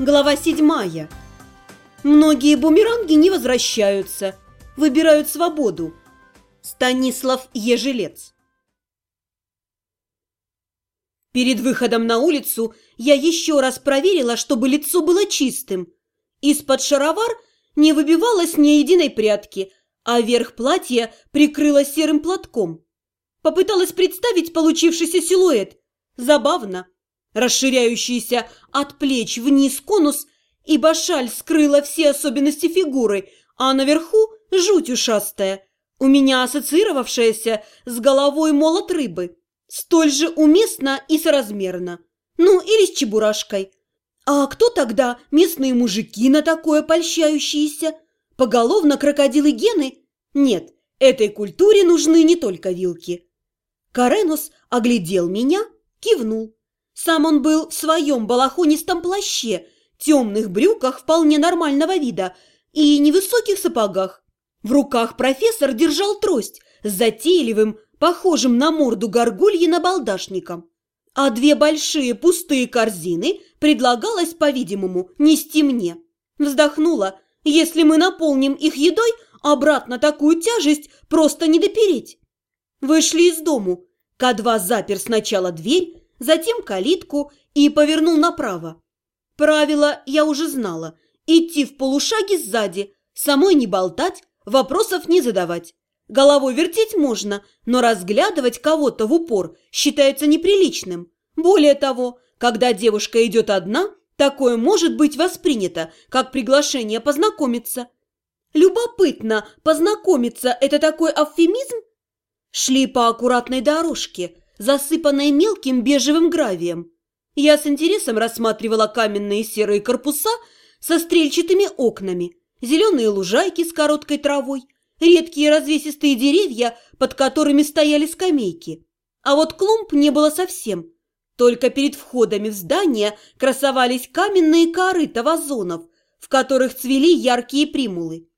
Глава седьмая. Многие бумеранги не возвращаются, выбирают свободу. Станислав Ежелец. Перед выходом на улицу я еще раз проверила, чтобы лицо было чистым. Из-под шаровар не выбивалось ни единой прядки, а верх платья прикрыла серым платком. Попыталась представить получившийся силуэт. Забавно. Расширяющийся от плеч вниз конус, ибо шаль скрыла все особенности фигуры, а наверху жуть ушастая, у меня ассоциировавшаяся с головой молот рыбы, столь же уместно и соразмерно. Ну, или с чебурашкой. А кто тогда местные мужики на такое польщающиеся? Поголовно крокодилы гены? Нет, этой культуре нужны не только вилки. Каренус оглядел меня, кивнул. Сам он был в своем балахонистом плаще, темных брюках вполне нормального вида и невысоких сапогах. В руках профессор держал трость с затейливым, похожим на морду горгульи набалдашником. А две большие пустые корзины предлагалось, по-видимому, нести мне. Вздохнула. Если мы наполним их едой, обратно такую тяжесть просто не допереть. Вышли из дому. К2 запер сначала дверь, затем калитку и повернул направо. Правило я уже знала. Идти в полушаге сзади, самой не болтать, вопросов не задавать. Головой вертеть можно, но разглядывать кого-то в упор считается неприличным. Более того, когда девушка идет одна, такое может быть воспринято, как приглашение познакомиться. Любопытно, познакомиться – это такой эвфемизм? Шли по аккуратной дорожке, засыпанной мелким бежевым гравием. Я с интересом рассматривала каменные серые корпуса со стрельчатыми окнами, зеленые лужайки с короткой травой, редкие развесистые деревья, под которыми стояли скамейки. А вот клумб не было совсем. Только перед входами в здание красовались каменные корыта вазонов, в которых цвели яркие примулы.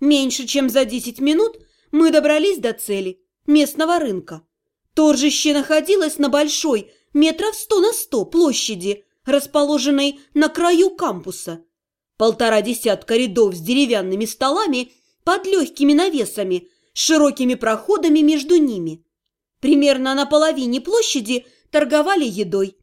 Меньше чем за десять минут мы добрались до цели – местного рынка. Торжище находилось на большой, метров сто на сто площади, расположенной на краю кампуса. Полтора десятка рядов с деревянными столами под легкими навесами, с широкими проходами между ними. Примерно на половине площади торговали едой.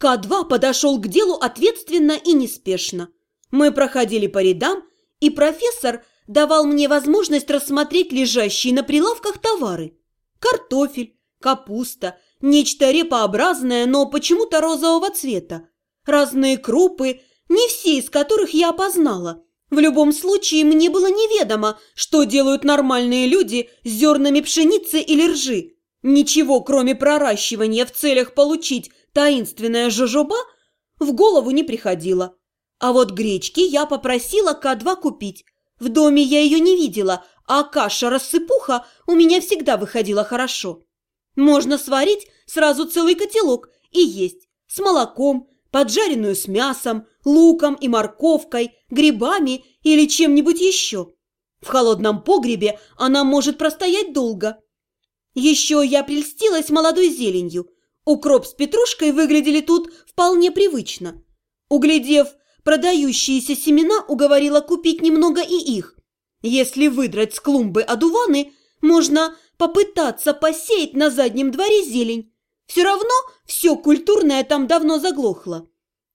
К2 подошел к делу ответственно и неспешно. Мы проходили по рядам, и профессор давал мне возможность рассмотреть лежащие на прилавках товары. Картофель, капуста, нечто репообразное, но почему-то розового цвета. Разные крупы, не все из которых я опознала. В любом случае, мне было неведомо, что делают нормальные люди с зернами пшеницы или ржи. Ничего, кроме проращивания в целях получить таинственное жожоба, в голову не приходило. А вот гречки я попросила К2 купить. В доме я ее не видела, а каша-рассыпуха у меня всегда выходила хорошо. Можно сварить сразу целый котелок и есть с молоком, поджаренную с мясом, луком и морковкой, грибами или чем-нибудь еще. В холодном погребе она может простоять долго. Еще я прельстилась молодой зеленью. Укроп с петрушкой выглядели тут вполне привычно. Углядев продающиеся семена, уговорила купить немного и их. Если выдрать с клумбы одуваны, можно попытаться посеять на заднем дворе зелень. Все равно все культурное там давно заглохло.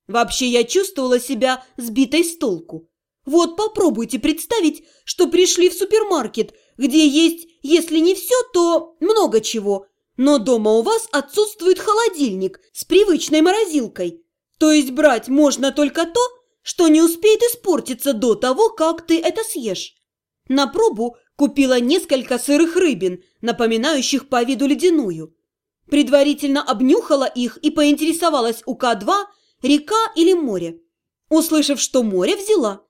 Вообще я чувствовала себя сбитой с толку. Вот попробуйте представить, что пришли в супермаркет, где есть, если не все, то много чего. Но дома у вас отсутствует холодильник с привычной морозилкой. То есть брать можно только то, что не успеет испортиться до того, как ты это съешь. На пробу Купила несколько сырых рыбин, напоминающих по виду ледяную. Предварительно обнюхала их и поинтересовалась у К2, река или море. Услышав, что море, взяла.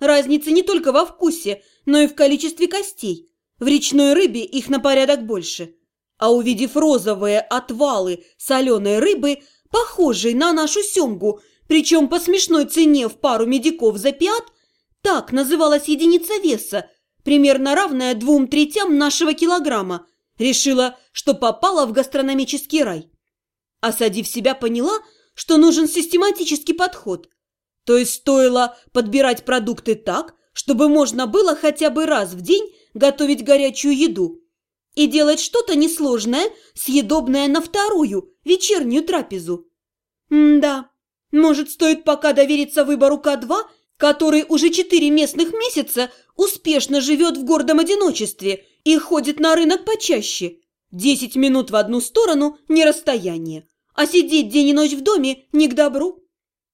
Разница не только во вкусе, но и в количестве костей. В речной рыбе их на порядок больше. А увидев розовые отвалы соленой рыбы, похожей на нашу семгу, причем по смешной цене в пару медиков за пиат, так называлась единица веса, примерно равная двум третям нашего килограмма, решила, что попала в гастрономический рай. Осадив себя, поняла, что нужен систематический подход. То есть стоило подбирать продукты так, чтобы можно было хотя бы раз в день готовить горячую еду и делать что-то несложное, съедобное на вторую, вечернюю трапезу. М да, может, стоит пока довериться выбору К2, который уже четыре местных месяца успешно живет в гордом одиночестве и ходит на рынок почаще. Десять минут в одну сторону – не расстояние, а сидеть день и ночь в доме – не к добру.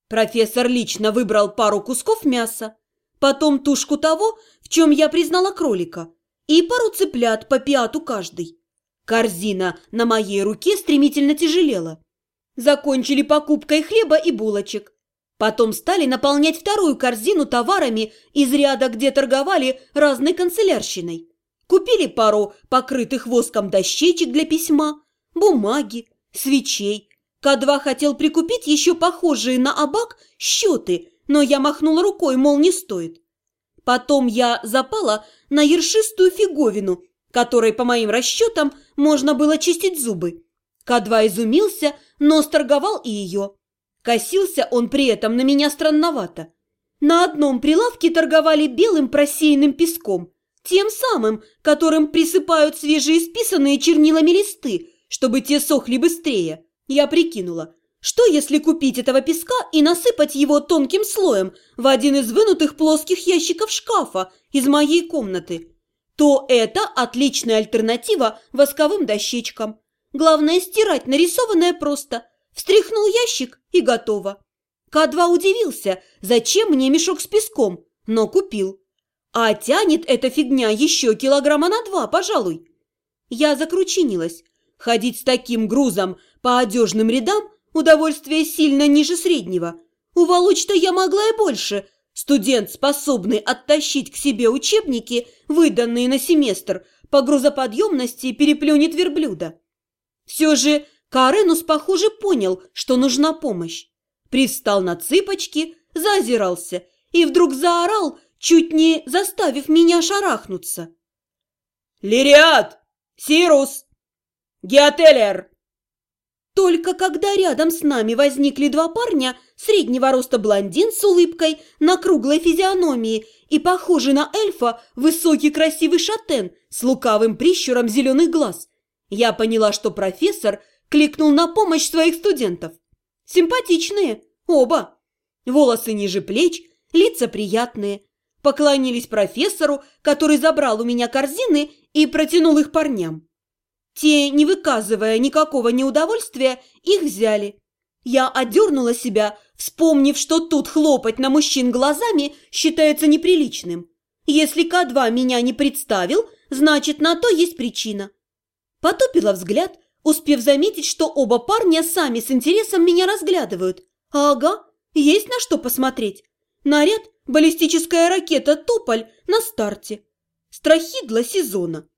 Профессор лично выбрал пару кусков мяса, потом тушку того, в чем я признала кролика, и пару цыплят по пиату каждый. Корзина на моей руке стремительно тяжелела. Закончили покупкой хлеба и булочек. Потом стали наполнять вторую корзину товарами из ряда, где торговали разной канцелярщиной. Купили пару покрытых воском дощечек для письма, бумаги, свечей, к2 хотел прикупить еще похожие на абак счеты, но я махнула рукой, мол, не стоит. Потом я запала на ершистую фиговину, которой, по моим расчетам, можно было чистить зубы. К2 изумился, но сторговал и ее. Косился он при этом на меня странновато. На одном прилавке торговали белым просеянным песком, тем самым, которым присыпают свежеисписанные чернилами листы, чтобы те сохли быстрее. Я прикинула, что если купить этого песка и насыпать его тонким слоем в один из вынутых плоских ящиков шкафа из моей комнаты, то это отличная альтернатива восковым дощечкам. Главное стирать нарисованное просто. Встряхнул ящик и готово. К2 удивился, зачем мне мешок с песком, но купил. А тянет эта фигня еще килограмма на два, пожалуй. Я закручинилась. Ходить с таким грузом по одежным рядам удовольствие сильно ниже среднего. Уволочь-то я могла и больше. Студент, способный оттащить к себе учебники, выданные на семестр, по грузоподъемности переплюнет верблюда. Все же Каренус, похоже, понял, что нужна помощь. Привстал на цыпочки, заозирался и вдруг заорал, чуть не заставив меня шарахнуться. «Лириад! Сирус! Геотелер!» Только когда рядом с нами возникли два парня, среднего роста блондин с улыбкой на круглой физиономии и похожий на эльфа высокий красивый шатен с лукавым прищуром зеленых глаз, я поняла, что профессор кликнул на помощь своих студентов. Симпатичные, оба. Волосы ниже плеч, лица приятные. Поклонились профессору, который забрал у меня корзины и протянул их парням. Те, не выказывая никакого неудовольствия, их взяли. Я одернула себя, вспомнив, что тут хлопать на мужчин глазами считается неприличным. Если К2 меня не представил, значит, на то есть причина. Потупила взгляд, успев заметить, что оба парня сами с интересом меня разглядывают. Ага, есть на что посмотреть. Наряд – баллистическая ракета «Тополь» на старте. Страхи для сезона.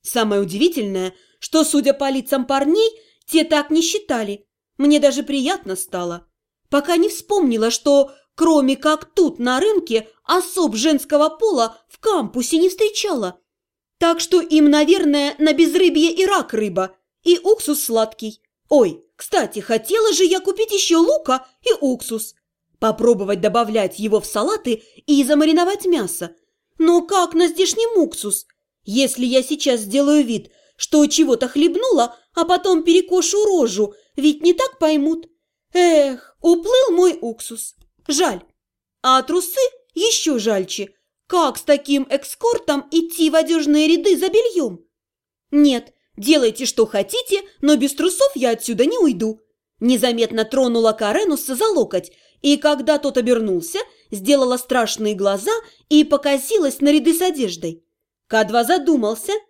Самое удивительное – что, судя по лицам парней, те так не считали. Мне даже приятно стало. Пока не вспомнила, что, кроме как тут, на рынке, особ женского пола в кампусе не встречала. Так что им, наверное, на безрыбье и рак рыба, и уксус сладкий. Ой, кстати, хотела же я купить еще лука и уксус. Попробовать добавлять его в салаты и замариновать мясо. Но как на здешнем уксус? Если я сейчас сделаю вид, что чего-то хлебнула, а потом перекошу рожу, ведь не так поймут. Эх, уплыл мой уксус. Жаль. А трусы еще жальче. Как с таким экскортом идти в одежные ряды за бельем? Нет, делайте, что хотите, но без трусов я отсюда не уйду. Незаметно тронула Каренуса за локоть, и когда тот обернулся, сделала страшные глаза и покосилась на ряды с одеждой. К2 задумался –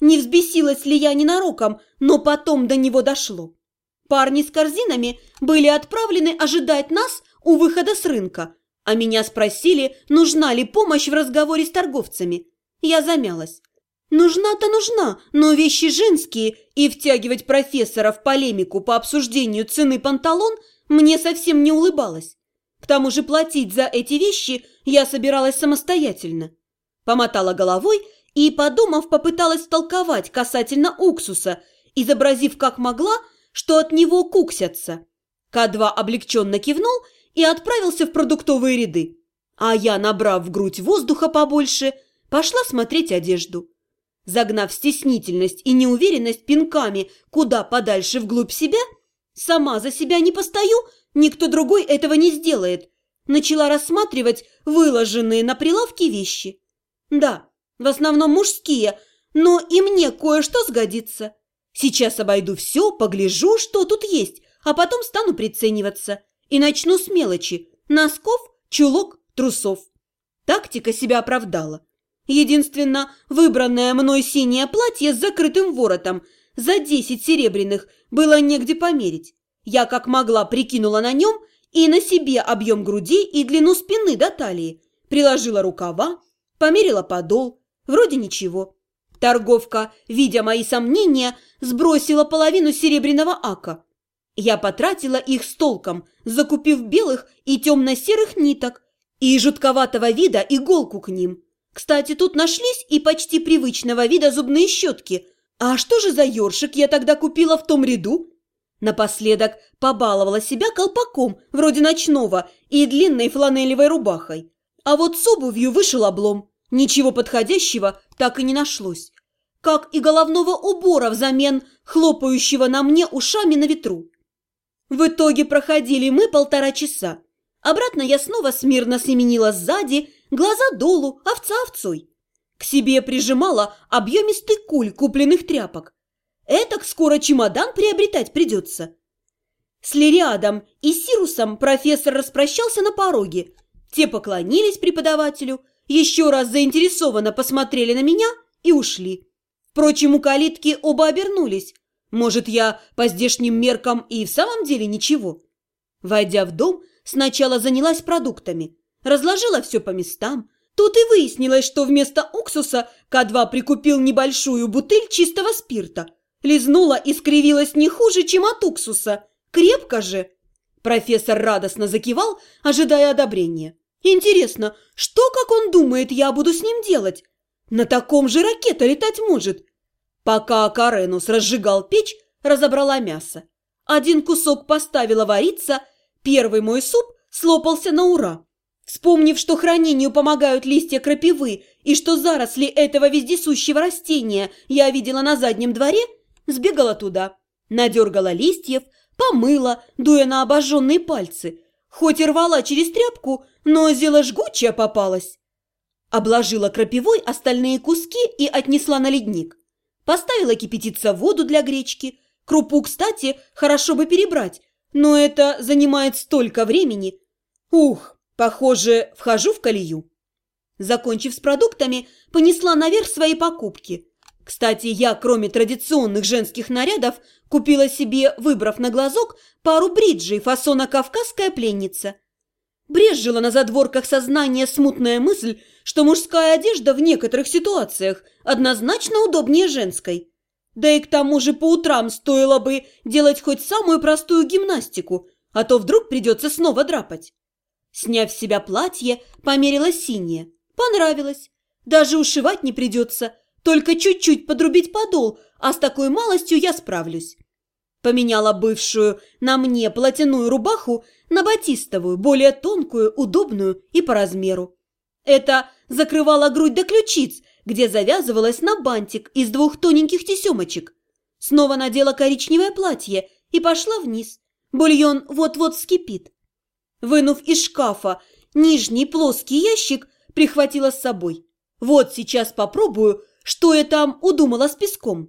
не взбесилась ли я ненароком, но потом до него дошло. Парни с корзинами были отправлены ожидать нас у выхода с рынка, а меня спросили, нужна ли помощь в разговоре с торговцами. Я замялась. Нужна-то нужна, но вещи женские, и втягивать профессора в полемику по обсуждению цены панталон мне совсем не улыбалось. К тому же платить за эти вещи я собиралась самостоятельно. Помотала головой и, подумав, попыталась толковать касательно уксуса, изобразив как могла, что от него куксятся. К2 облегченно кивнул и отправился в продуктовые ряды. А я, набрав в грудь воздуха побольше, пошла смотреть одежду. Загнав стеснительность и неуверенность пинками куда подальше вглубь себя, сама за себя не постою, никто другой этого не сделает. Начала рассматривать выложенные на прилавке вещи. Да, в основном мужские, но и мне кое-что сгодится. Сейчас обойду все, погляжу, что тут есть, а потом стану прицениваться. И начну с мелочи – носков, чулок, трусов. Тактика себя оправдала. Единственно, выбранное мной синее платье с закрытым воротом за десять серебряных было негде померить. Я как могла прикинула на нем и на себе объем груди и длину спины до талии, приложила рукава, померила подол, вроде ничего. Торговка, видя мои сомнения, сбросила половину серебряного ака. Я потратила их с толком, закупив белых и темно-серых ниток и жутковатого вида иголку к ним. Кстати, тут нашлись и почти привычного вида зубные щетки. А что же за ёршик я тогда купила в том ряду? Напоследок побаловала себя колпаком, вроде ночного, и длинной фланелевой рубахой. А вот с обувью вышел облом. Ничего подходящего так и не нашлось. Как и головного убора взамен хлопающего на мне ушами на ветру. В итоге проходили мы полтора часа. Обратно я снова смирно семенила сзади, глаза долу, овца овцой. К себе прижимала объемистый куль купленных тряпок. Этак скоро чемодан приобретать придется. С Лириадом и Сирусом профессор распрощался на пороге. Те поклонились преподавателю, еще раз заинтересованно посмотрели на меня и ушли. Впрочем, у калитки оба обернулись. Может, я по здешним меркам и в самом деле ничего? Войдя в дом, сначала занялась продуктами. Разложила все по местам. Тут и выяснилось, что вместо уксуса К2 прикупил небольшую бутыль чистого спирта. Лизнула и скривилась не хуже, чем от уксуса. Крепко же. Профессор радостно закивал, ожидая одобрения. Интересно, что, как он думает, я буду с ним делать? На таком же ракета летать может. Пока Каренус разжигал печь, разобрала мясо. Один кусок поставила вариться, первый мой суп слопался на ура. Вспомнив, что хранению помогают листья крапивы и что заросли этого вездесущего растения я видела на заднем дворе, сбегала туда, надергала листьев, помыла, дуя на обожженные пальцы. Хоть и рвала через тряпку, но зело жгучая попалась. Обложила крапивой остальные куски и отнесла на ледник. Поставила кипятиться воду для гречки. Крупу, кстати, хорошо бы перебрать, но это занимает столько времени. Ух, Похоже, вхожу в колею. Закончив с продуктами, понесла наверх свои покупки. Кстати, я, кроме традиционных женских нарядов, купила себе, выбрав на глазок, пару бриджей фасона «Кавказская пленница». Брежжила на задворках сознания смутная мысль, что мужская одежда в некоторых ситуациях однозначно удобнее женской. Да и к тому же по утрам стоило бы делать хоть самую простую гимнастику, а то вдруг придется снова драпать. Сняв с себя платье, померила синее. Понравилось. Даже ушивать не придется, только чуть-чуть подрубить подол, а с такой малостью я справлюсь. Поменяла бывшую на мне платяную рубаху на батистовую, более тонкую, удобную и по размеру. Это закрывала грудь до ключиц, где завязывалась на бантик из двух тоненьких тесемочек. Снова надела коричневое платье и пошла вниз. Бульон вот-вот вскипит. Вынув из шкафа нижний плоский ящик, прихватила с собой. Вот сейчас попробую, что я там удумала с песком.